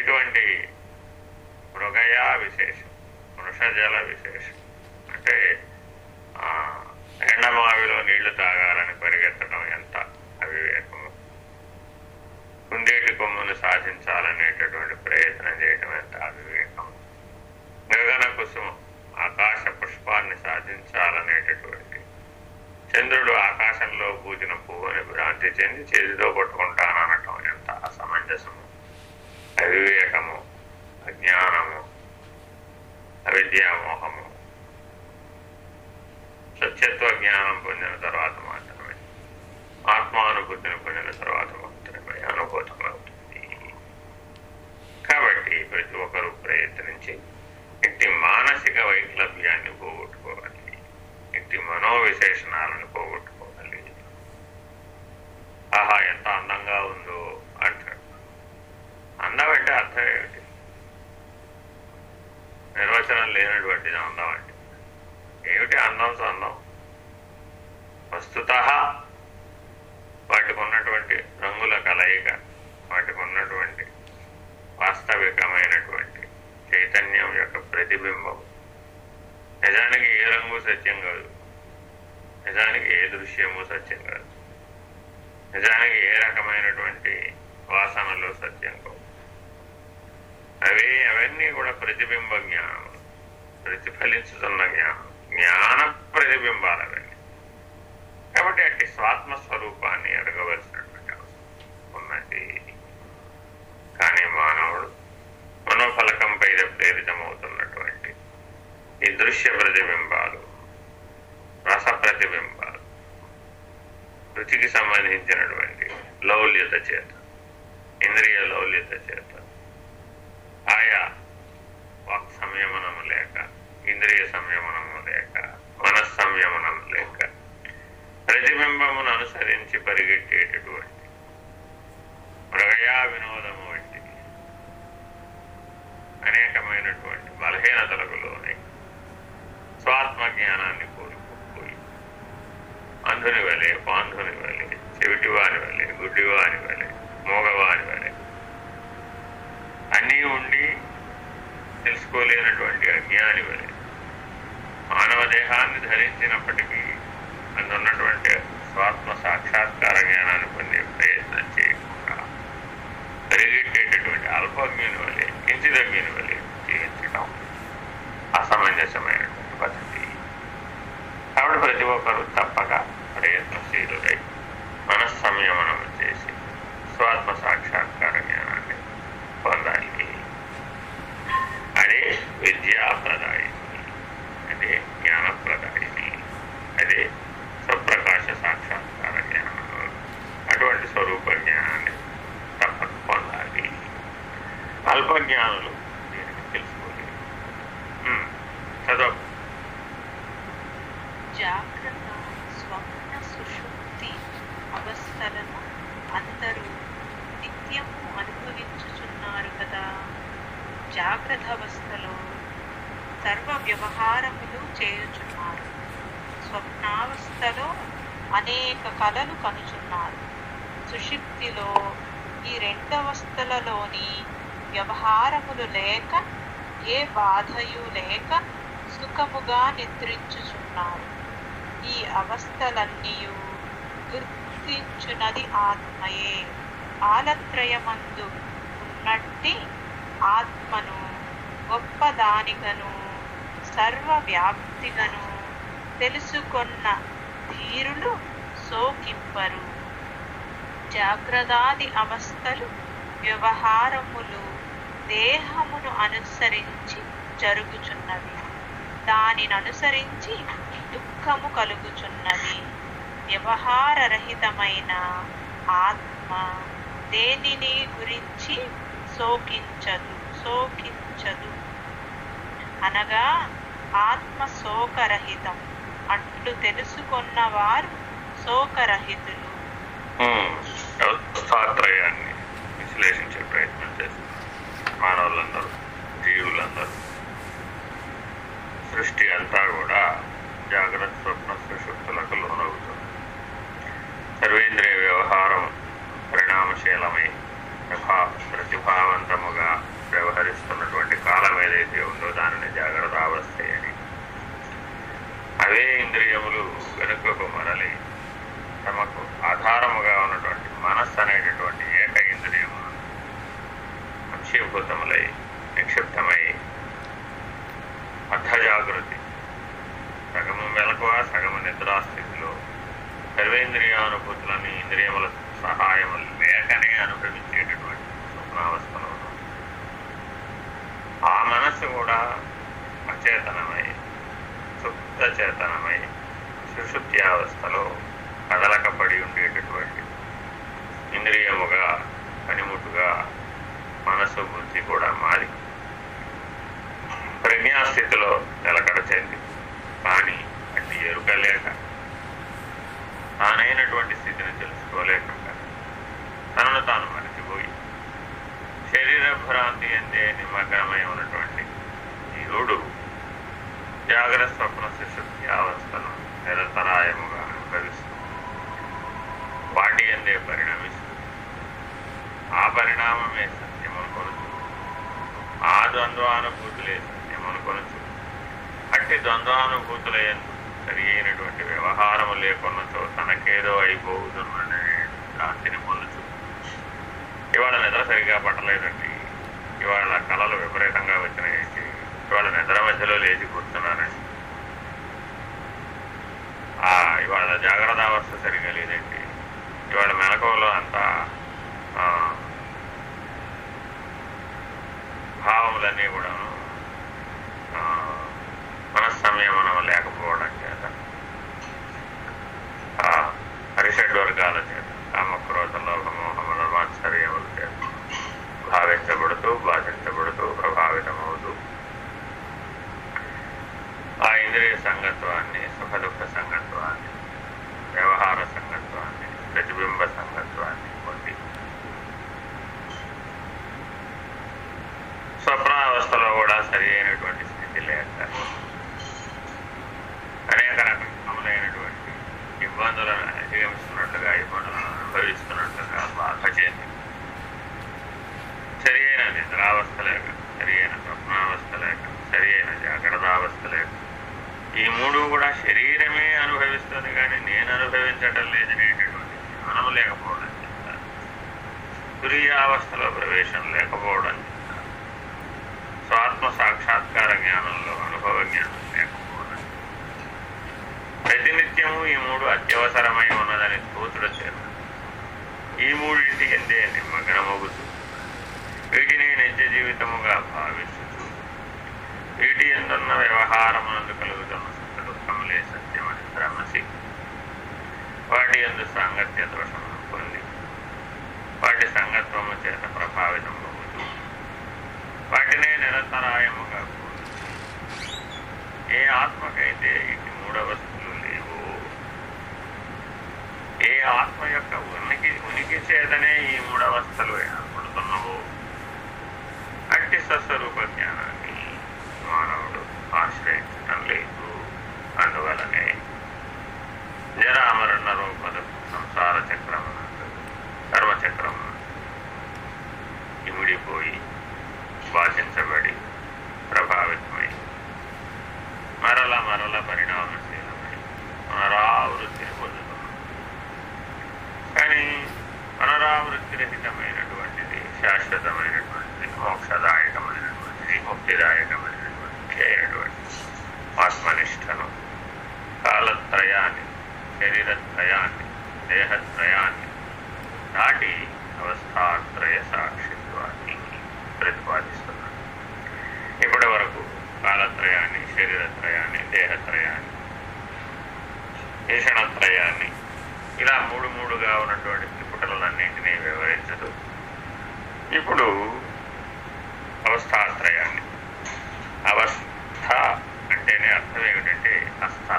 ఇటువంటి మృగయా విశేషం వృషజల విశేషం. అంటే ఆ, ఎండమావిలో నీళ్ళు తాగాలని పరిగెత్తడం ఎంత అవివేకము. కుందేటి కొమ్మును సాధించాలనేటటువంటి ప్రయత్నం చేయడం ఎంత అవివేకం గగన కుసుమం ఆకాశ పుష్పాన్ని సాధించాలనేటటువంటి. చంద్రుడు ఆకాశంలో పూజిన పువ్వుని భ్రాంతి చెంది చేతితో పట్టుకుంటాననటం ఎంత అసమంజసము. అవివేకము అజ్ఞానము అవిద్యామోహము సత్యత్వ జ్ఞానం పొందిన తర్వాత మాత్రమే. ఆత్మానుభూతిని పొందిన తర్వాత మాత్రమే అనుభూతం అవుతుంది. కాబట్టి ప్రతి ఒక్కరూ ప్రయత్నించి ఇట్టి మానసిక వైక్లభ్యాన్ని పోగొట్టుకోవాలి. ఇట్టి విశేషణాలను పోగొట్టుకోవాలి. ఆహా ఎంత అందంగా ఉందో. అంటే అర్థం ఏమిటి నిర్వచనం లేనటువంటిది అందం అంటే ఏమిటి అందం సందం? వస్తుత వాటికి ఉన్నటువంటి రంగుల కలయిక వాటికి ఉన్నటువంటి వాస్తవికమైనటువంటి చైతన్యం యొక్క ప్రతిబింబం. నిజానికి ఏ రంగు సత్యం కాదు. నిజానికి ఏ దృశ్యము సత్యం కాదు. నిజానికి ఏ రకమైనటువంటి వాసనలు సత్యం కాదు అవి అవన్నీ కూడా ప్రతిబింబ జ్ఞానం ప్రతిఫలించుతున్న జ్ఞానం. జ్ఞాన ప్రతిబింబాలవన్నీ కాబట్టి అట్టి స్వాత్మ స్వరూపాన్ని ఎరగవలసినటువంటి అవసరం ఉన్నది. కానీ మానవుడు మనోఫలకంపై ప్రేరితమవుతున్నటువంటి ఈ దృశ్య ప్రతిబింబాలు రస ప్రతిబింబాలు రుచికి సంబంధించినటువంటి లౌల్యత చేత ఇంద్రియ లౌల్యత చేత ఆయా వాక్ సంయమనము లేక ఇంద్రియ సంయమనము లేక మనస్ సంయమనం లేక ప్రతిబింబమును అనుసరించి పరిగెట్టేటటువంటి మృగయా వినోదము వంటి అనేకమైనటువంటి బలహీనతలకు లోని స్వాత్మ జ్ఞానాన్ని కోల్పోయి అంధుని వలె పాంధుని వలె చెవిటివాని వలె గుడ్డివాని వలె మోగవాని వలె అన్నీ ఉండి తెలుసుకోలేనటువంటి అజ్ఞాని వలె మానవ దేహాన్ని ధరించినప్పటికీ అందున్నటువంటి స్వాత్మ సాక్షాత్కార జ్ఞానాన్ని పొందే ప్రయత్నం చేయకుండా పరిగెట్టేటటువంటి అల్పజ్ఞుని వలె కించిదజ్ఞుని వలె జీవించడం అసమంజసమైనటువంటి పద్ధతి కాబట్టి ప్రతి ఒక్కరూ తప్పక ప్రయత్నశీలుడై మనస్సంయమనం చేసి స్వాత్మ సాక్షాత్కార జ్ఞానాన్ని పొందాలి అదే విద్యాప్రదాయిని అదే జ్ఞానప్రదాయిని అదే స్వప్రకాశ సాక్షాత్కార జ్ఞానం అటువంటి స్వరూప జ్ఞానాన్ని తప్పక పొందాలి అల్పజ్ఞానులు దీనిని తెలుసుకోలేదు ఉమ్, చదువు జాగ్రత్త స్వప్న సుషుప్తి అవస్థలను అందరూ నిత్యము అనుభవించుచున్నారు కదా. జాగ్రత్త అవస్థలో సర్వ వ్యవహారములు చేయుచున్నారు. స్వప్నావస్థలో అనేక కళలు కనుచున్నారు. సుషుప్తిలో ఈ రెండవస్థలలోని వ్యవహారములు లేక ఏ బాధయు లేక సుఖముగా నిద్రించుచున్నారు ఈ అవస్థలన్నీ గుర్తించునది ఆత్మయే. ఆలత్రయమందు ఉన్నట్టి ఆత్మను గొప్పదానిగను సర్వవ్యాప్తిగను తెలుసుకొన్న ధీరులు సోకింపరు జాగ్రదాది అవస్థలు వ్యవహారములు దేహమును అనుసరించి జరుగుచున్నవి దానిని అనుసరించి దుఃఖము కలుగుచున్నది. వ్యవహారరహితమైన ఆత్మ దేనిని గురించి శోకించదు శోకించదు. అనగా ఆత్మ శోకరహితం. అట్లు తెలుసుకున్నవారు శోకరహితులు. విశ్లేషించే ప్రయత్నం చేస్తారు మానవులందరూ జీవులందరూ. సృష్టి అంతా కూడా జాగ్రత్త స్వప్న సుషుప్తులకు లోనవుతుంది. సర్వేంద్రియ వ్యవహారం పరిణామశీలమై ప్రభా ప్రతిభావంతముగా వ్యవహరిస్తున్నటువంటి కాలం ఏదైతే ఉందో దానిని జాగ్రత్త అవస్థ అని. అవే ఇంద్రియములు వెనుకకు మరలి తమకు ఆధారముగా ఉన్నటువంటి మనస్సు అనేటటువంటి ఏక ఇంద్రియము అంశీభూతములై నిక్షిప్తమై అర్ధజాగృతి సగము మెలకువ సగము నిద్రాస్థితిలో సర్వేంద్రియానుభూతులని ఇంద్రియముల సహాయములు లేకనే అనుభవించేటటువంటి స్వప్నావస్థలో ఆ మనస్సు కూడా అచేతనమై సుప్త చేతనమై సుషుప్త్యావస్థలో కదలకపడి ఉండేటటువంటి ఇంద్రియముగా పనిముట్టుగా మనసు బుద్ధి కూడా మారి ప్రజ్ఞాస్థితిలో నిలకడ చెంది. కానీ అట్టి ఎరుక లేక స్థితిని తెలుసుకోలేక తనను తాను మరిచిపోయి శరీర భ్రాంతి ఎందే నిమగ్నమై ఉన్నటువంటి జీవుడు జాగ్రత్త స్వప్న సుశుద్ధి అవస్థను నిరంతరాయముగా అనుభవిస్తూ వాటి అందే పరిణమిస్తూ ఆ పరిణామమే ద్వంద్వానుభూతులే లేదు కొనుచు అట్టి ద్వంద్వానుభూతుల ఎందు సరి అయినటువంటి వ్యవహారము లేకున్నచో తనకేదో అయిపోతుందనే శాంతిని పొందుచు. ఇవాళ నిద్ర సరిగా పట్టలేదండి. ఇవాళ కళలు విపరీతంగా వచ్చినాయండి ఇవాళ నిద్ర మధ్యలో లేచి కూర్చున్నానండి. ఆ ఇవాళ జాగ్రత్త అవస్థ సరిగా లేదండి. ఇవాళ మెలకువలో అంతా ఆ, భావములన్నీ కూడా మనస్సంయమనం లేకపోవడం చేత ఆ, హరిషడ్ వర్గాల చేత కామక్రోధ లోభమోహముల వాత్సర్యముల చేత భావించబడుతూ బాధించబడుతూ ప్రభావితమవుతూ ఆ ఇంద్రియ సంగత్వాన్ని సుఖ దుఃఖ సంగత్వాన్ని వ్యవహార సంగత్వాన్ని ప్రతిబింబ సంగత్వాన్ని పొంది సరైనటువంటి సరి అయినటువంటి స్థితి లేక అనేక రకములైనటువంటి ఇబ్బందులను అధిగమిస్తున్నట్లుగా ఇబ్బందులను అనుభవిస్తున్నట్లుగా బాధ చేసి సరి అయిన నిద్రావస్థ లేక సరి అయిన స్వప్నావస్థ లేక సరి అయిన జాగ్రత్తావస్థ లేక ఈ మూడు కూడా శరీరమే అనుభవిస్తుంది కానీ నేను అనుభవించటం లేదనేటటువంటి జ్ఞానం లేకపోవడం చేత తురియావస్థలో ప్రవేశం లేకపోవడం స్వాత్మ సాక్షాత్కార జ్ఞానంలో అనుభవ జ్ఞానం లేకపోవడం ప్రతినిత్యము ఈ మూడు అత్యవసరమై ఉన్నదని తోచుడ చేత. ఈ మూడింటి ఎందే నిమగ్నమగుతూ వీటిని నిత్య జీవితముగా భావించుచు వీటి ఎందున్న వ్యవహారమునందు కలుగుతున్న సుఖ దుఃఖములే సత్యమని భ్రమసి. వాటి ఎందు సాంగత్య దోషమును పొంది. వాటి సంగత్వము చేత ప్రభావితం వాటినే నిరంతరాయముగా ఏ ఆత్మకైతే ఇటు మూడవస్థలు లేవు ఏ ఆత్మ యొక్క ఉనికి ఉనికి చేతనే ఈ మూడవస్థలు ఏర్పడుతున్నావు అట్టి సస్వరూప జ్ఞానాన్ని మానవుడు ఆశ్రయించటం లేదు. అందువలనే జరామరణ రూపద సంసార చక్రమునందు సర్వచక్రము ఇమిడిపోయి బాధించబడి ప్రభావితమై మరల మరల పరిణామశీలమై పునరావృత్తిని పొందుతున్నాం కానీ పునరావృత్తి రహితమైనటువంటిది శాశ్వతమైనటువంటిది మోక్షదాయకమైనటువంటిది ముక్తిదాయకమైనటువంటిది అయినటువంటి ఆత్మనిష్టను కాలత్రయాన్ని శరీరత్రయాన్ని దేహత్రయాన్ని దాటి అవస్థాత్రయ సాక్షిత్వాన్ని ప్రతిపాదించారు కాలత్రయాన్ని శరీరత్రయాన్ని దేహత్రయాన్ని ఈషణత్రయాన్ని ఇలా మూడు మూడుగా ఉన్నటువంటి త్రిపుటలన్నింటినీ వివరించదు. ఇప్పుడు అవస్థాత్రయాన్ని. అవస్థ అంటేనే అర్థం ఏమిటంటే అస్థ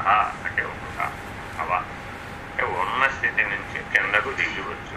అంటే ఉండుట అవ. ఉన్న స్థితి నుంచి కిందకు దిగివచ్చు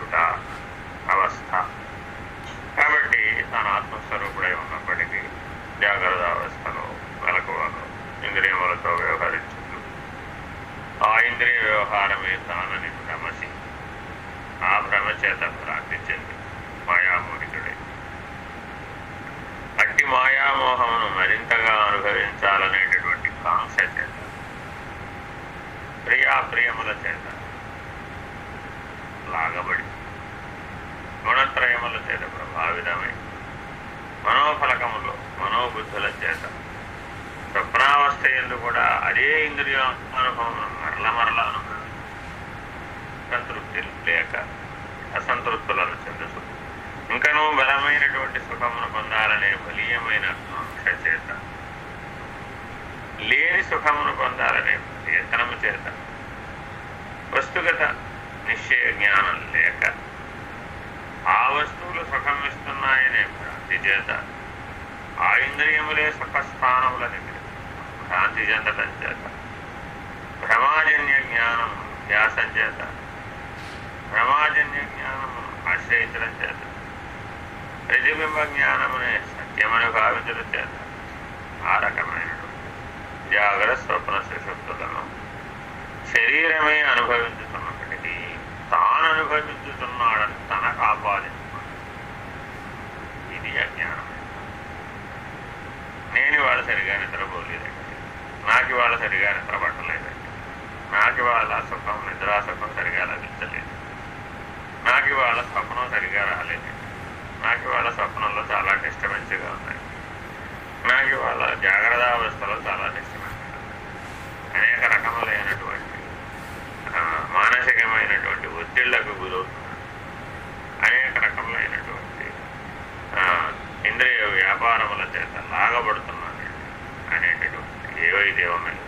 ఉన్నాయి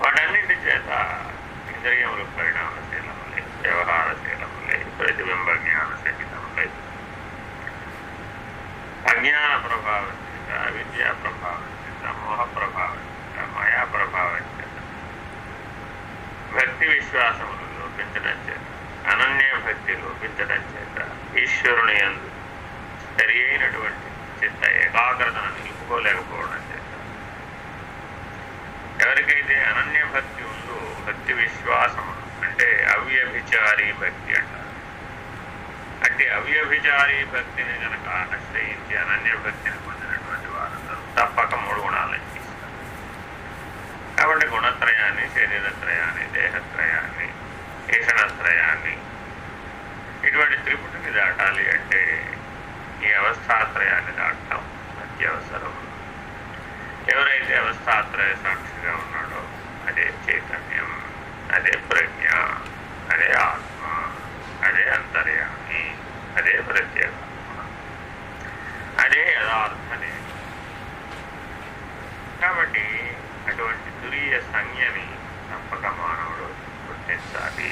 వాటన్నింటి చేత ఇంద్రియములు పరిణామశీలములే వ్యవహారశీలములే ప్రతిబింబ జ్ఞాన సహితములే అజ్ఞాన ప్రభావం చేత విద్యా ప్రభావం చేత మోహ ప్రభావం చేత మాయా ప్రభావం చేత భక్తి విశ్వాసములు లోపించడం చేత అనన్య భక్తి లోపించడం చేత ఈశ్వరుని యందు సరి అయినటువంటి చిత్త ఏకాగ్రతను నిలుపుకోలేకపోవడం ఎవరికైతే అనన్య భక్తి ఉందో భక్తి విశ్వాసం అంటే అవ్యభిచారీ భక్తి అంటారు. అంటే అవ్యభిచారీ భక్తిని కనుక ఆశ్రయించి అనన్య భక్తిని పొందినటువంటి వారందరూ తప్పక మూడు గుణాలను ఇస్తారు కాబట్టి గుణత్రయాన్ని శరీరత్రయాన్ని దేహత్రయాన్ని ఈషణత్రయాన్ని ఇటువంటి త్రిపుటిని దాటాలి అంటే ఈ అవస్థాత్రయాన్ని దాటడం అత్యవసరం. ఎవరైతే అవస్థాత్రయ సాక్షిగా ఉన్నాడో అదే చైతన్యం అదే ప్రజ్ఞ అదే ఆత్మ అదే అంతర్యామి అదే ప్రత్యేగాత్మ అదే యథార్థనే కాబట్టి అటువంటి తురీయ సంజ్ఞని తప్పక మానవుడు గుర్తించాలి.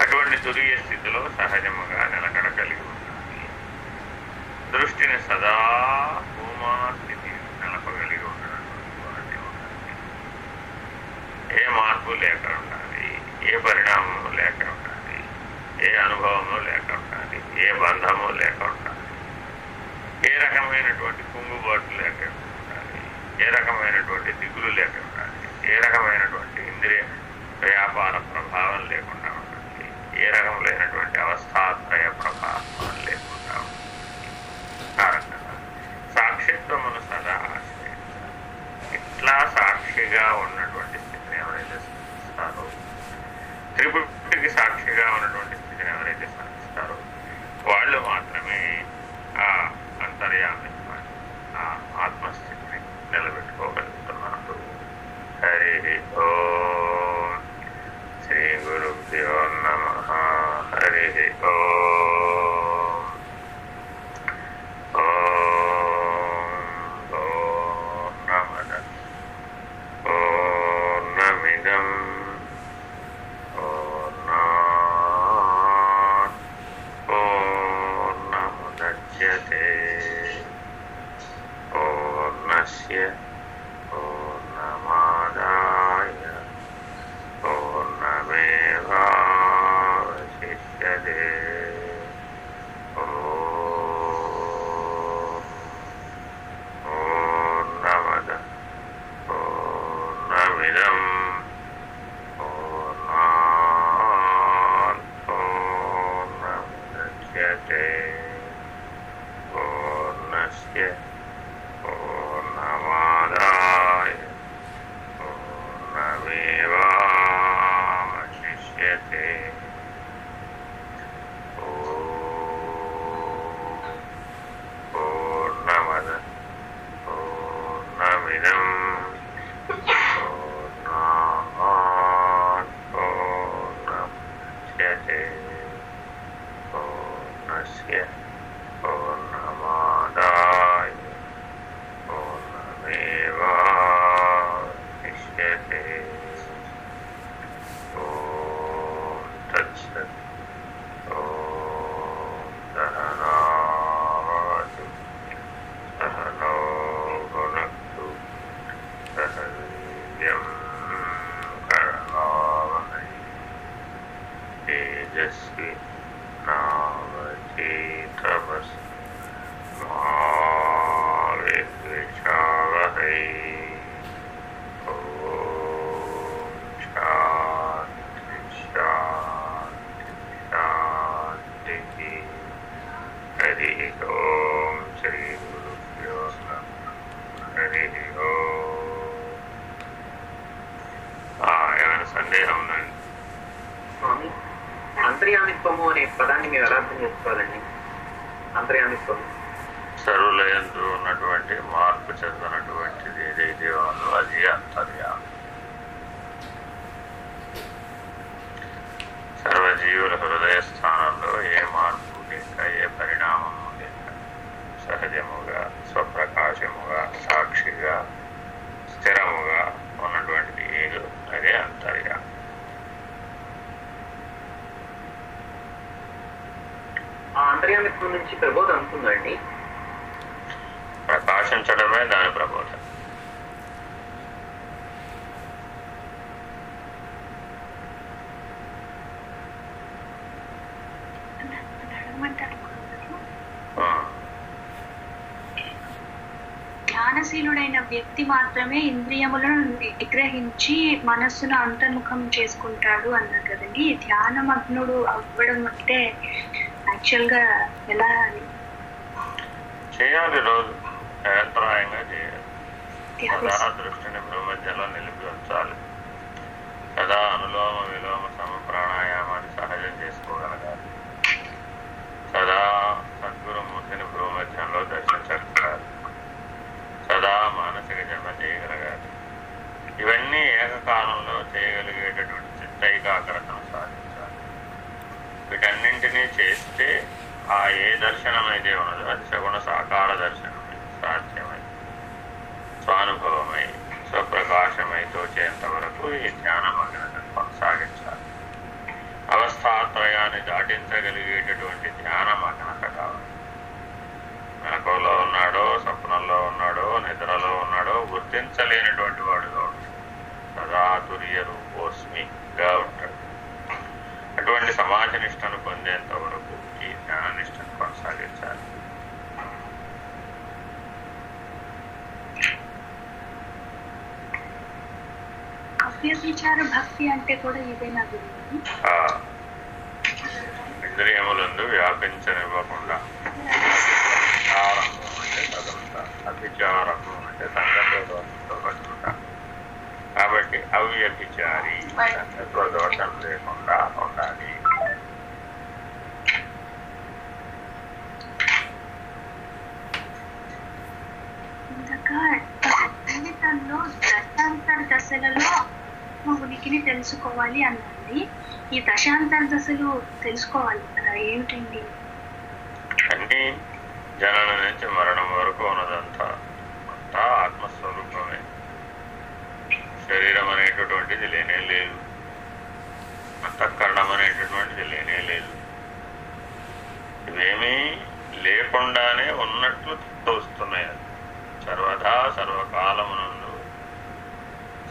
అటువంటి తురీయ స్థితిలో సహజముగా నిలకడ కలిగి ఉండాలి. దృష్టిని సదా భూమాస్తి స్థితి నిలపగలిగి ఉండడానికి వాటి ఉండాలి ఏ మార్పు లేక ఉండాలి ఏ పరిణామము లేక ఉండాలి ఏ అనుభవము లేక ఉండాలి ఏ బంధము లేక ఉండాలి. ఏ రకమైనటువంటి కుంగుబాటు లేక ఉండాలి ఏ రకమైనటువంటి దిగులు లేక ఉండాలి ఏ రకమైనటువంటి ఇంద్రియ వ్యాపార ప్రభావం లేకుండా ఉండాలి ఏ రకములైనటువంటి అవస్థాత్రయ ప్రభావం లేకుండా ఉండాలి. సాక్షిత్వమును సదా ఆశ్రయించాలి. ఇట్లా సాక్షిగా ఉన్నటువంటి ఎవరైతే సాధిస్తారో. త్రిపుటికి సాక్షిగా ఉన్నటువంటి స్థితిని ఎవరైతే సాధిస్తారో వాళ్ళు మాత్రమే ఆ అంతర్యామి ఆ ఆత్మస్థితిని నిలబెట్టుకోగలుగుతున్నారు. హరి ఓ. శ్రీ గురుభ్యో నమ. హరి ఓ. వ్యక్తి మాత్రమే ఇంద్రియములను నిగ్రహించి మనస్సును అంతర్ముఖం చేసుకుంటాడు అన్నారు కదండి. ధ్యానమగ్నుడు అవ్వడం అంటే యాక్చువల్గా ఎలా అని చేయాలి రోజు నిరంతరాయంగా చేయాలి సదా ధ్యానిస్తారు? దృష్టిని బ్రహ్మజ్ఞలో నిలిపి ఉంచాలి సదా అనులోమ విలోమ సమ ప్రాణాయామాన్ని సహజం చేసుకోగలగాలి సదా సద్గురుమూర్తిని బ్రహ్మజ్ఞంలో దర్శించగలగాలి సదా మానసిక జన్మ చేయగలగాలి ఇవన్నీ ఏకకాలంలో చేయగలిగేటటువంటి చిత్త ఏకాగ్రతను సాధించాలి వీటన్నింటినీ చేస్తే ఆ ఏ దర్శనం అయితే ఉన్నదో అది సగుణ సాకార దర్శనమై సాధ్యమై. స్వానుభవమై స్వప్రకాశమై తోచేంత వరకు ఈ ధ్యాన మగ్నతను కొనసాగించాలి. అవస్థాత్రయాన్ని దాటించగలిగేటటువంటి ధ్యాన మగ్నత కావాలి. మెలకువలో ఉన్నాడో స్వప్నంలో ఉన్నాడో నిద్రలో ఉన్నాడో గుర్తించలేనటువంటి వాడుగా ఉంటాడు సదా తుర్య రూపోస్మిగా ఉంటాడు అటువంటి సమాజ నిష్టను పొందేంత వరకు ఈ ధ్యాన నిష్టను కొనసాగించాలి అవ్యభిచార భక్తి అంటే కూడా ఇదేనా గురువు ఆ ఇంద్రియములందు వ్యాపించనివ్వకుండా అభిచారము అంటే కాబట్టి అవ్యభిచారి దోషం లేకుండా ఉండాలి. జీవితంలో దశాంతర దశలలో ఉనికిని తెలుసుకోవాలి అన్నది ఈ దశాంతర దశలు తెలుసుకోవాలి కదా ఏమిటండి? అన్ని జనన నుంచి మరణం వరకు ఉన్నదంతా అంతా ఆత్మస్వరూపమే శరీరం అనేటటువంటిది లేనే లేదు. అంతఃకరణం అనేటటువంటిది లేనే లేదు. ఇవేమీ లేకుండానే ఉన్నట్లు తోస్తున్నాయి అది సర్వదా సర్వకాలమునందు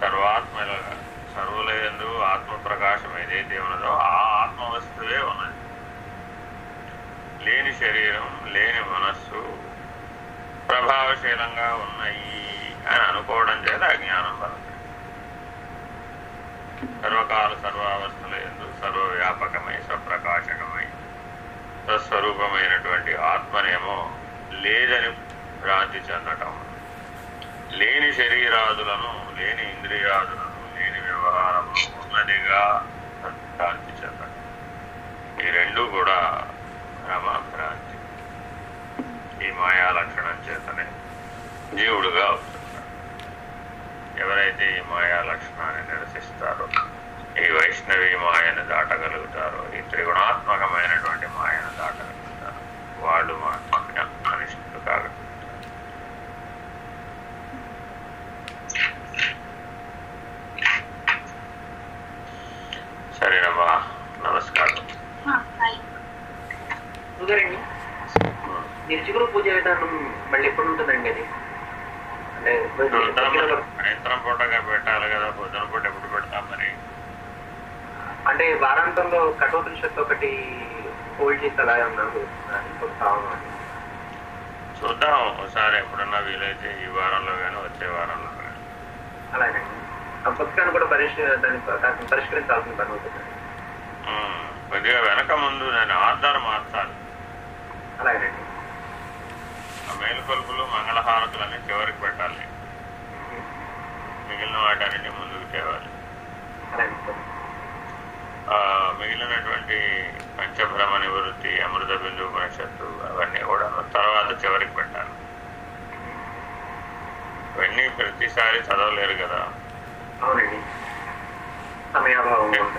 సర్వాత్మల సర్వులయందు ఆత్మ ప్రకాశం ఏదైతే ఉన్నదో ఆ ఆత్మవస్తువే ఉన్నది. లేని శరీరం లేని మనస్సు ప్రభావశీలంగా ఉన్నాయి అని అనుకోవడం చేత అజ్ఞానం బలం. సర్వకాల సర్వావస్థల ఎందు సర్వవ్యాపకమై స్వప్రకాశకమై స్వస్వరూపమైనటువంటి ఆత్మనేమో లేదని భ్రాంతి చెందటం. లేని శరీరాదులను లేని ఇంద్రియాదులను లేని వ్యవహారము ఉన్నదిగా భ్రాంతి చెందటం. ఈ రెండు కూడా భ్రమభ్రాంతి ఈ మాయా లక్షణం చేతనే జీవుడుగా అవుతున్నాడు ఎవరైతే ఈ మాయా లక్షణాన్ని నిరసిస్తారో ఈ వైష్ణవి మాయను దాటగలుగుతారో. ఈ త్రిగుణాత్మకమైనటువంటి మాయను దాటగలుగుతారో. వాళ్ళు అనిష్టులు కాగలుగుతారు. సరేనమ్మా నమస్కారం. నిర్జగురు పూజ విధానం మళ్ళీ ఎప్పుడు ఉంటుందండి అది? అంటే సాయంత్రం పూటగా పెట్టాలి కదా పొద్దున పూట ఎప్పుడు పెడతాం మరి? అంటే వారాంతంలో కఠోపనిషత్తు ఒకటి హోల్డ్ చేసి అలా ఉన్నాను. చూద్దాం ఒకసారి ఎప్పుడన్నా వీలైతే ఈ వారంలో కానీ వచ్చే వారంలో కానీ అలాగండి ఆ పుస్తకాన్ని కూడా దాన్ని పరిష్కరించాల్సిన పని అవుతుంది ఉమ్, కొద్దిగా వెనక ముందు నేను ఆర్డర్ మార్చాలి. అలాగేనండి ఆ మేలుకొల్పులు మంగళహారతులన్నీ చివరికి పెట్టాలి. మిగిలిన వాటన్నిటి ముందుకు తేవాలి. అలాగే మిగిలినటువంటి పంచభ్రమ నివృత్తి అమృత బిందు ఉపనిషత్తు అవన్నీ కూడా తర్వాత చివరికి పెట్టాలి. ఇవన్నీ ప్రతిసారి చదవలేరు కదా.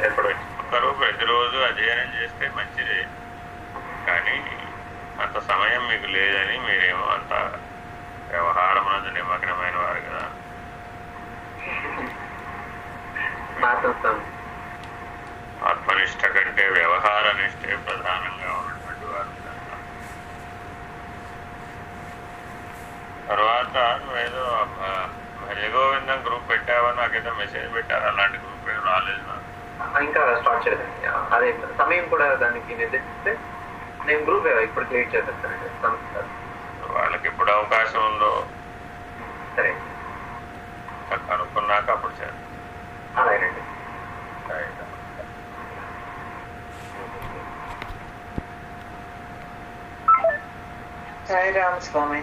ఏర్పడ ఒకరు ప్రతిరోజు అధ్యయనం చేస్తే మంచిదే. కానీ అంత సమయం మీకు లేదని మీరేమో అంత వ్యవహారం నిమగ్నమైన వారు కదా. ఆత్మనిష్ట కంటే వ్యవహార నిష్టే ప్రధానంగా ఉన్నటువంటి వారు. తర్వాత నువ్వేదో భజగోవిందం గ్రూప్ పెట్టావని నాకేదో మెసేజ్ పెట్టారు? అలాంటి గ్రూప్ ఏం రాలేదు ఇంకా స్టార్ట్ చేయలేదండి అదే సమయం కూడా దానికి నిర్దేశిస్తే నేను గ్రూప్ ఇప్పుడు క్రియేట్ చేసేస్తానండి. సంస్థ వాళ్ళకి ఎప్పుడు అవకాశం ఉందో సరే. కనుక్కున్నాక అప్పుడు చేద్దాం. అలాగేనండి. రైట్. Sai Ram Swami.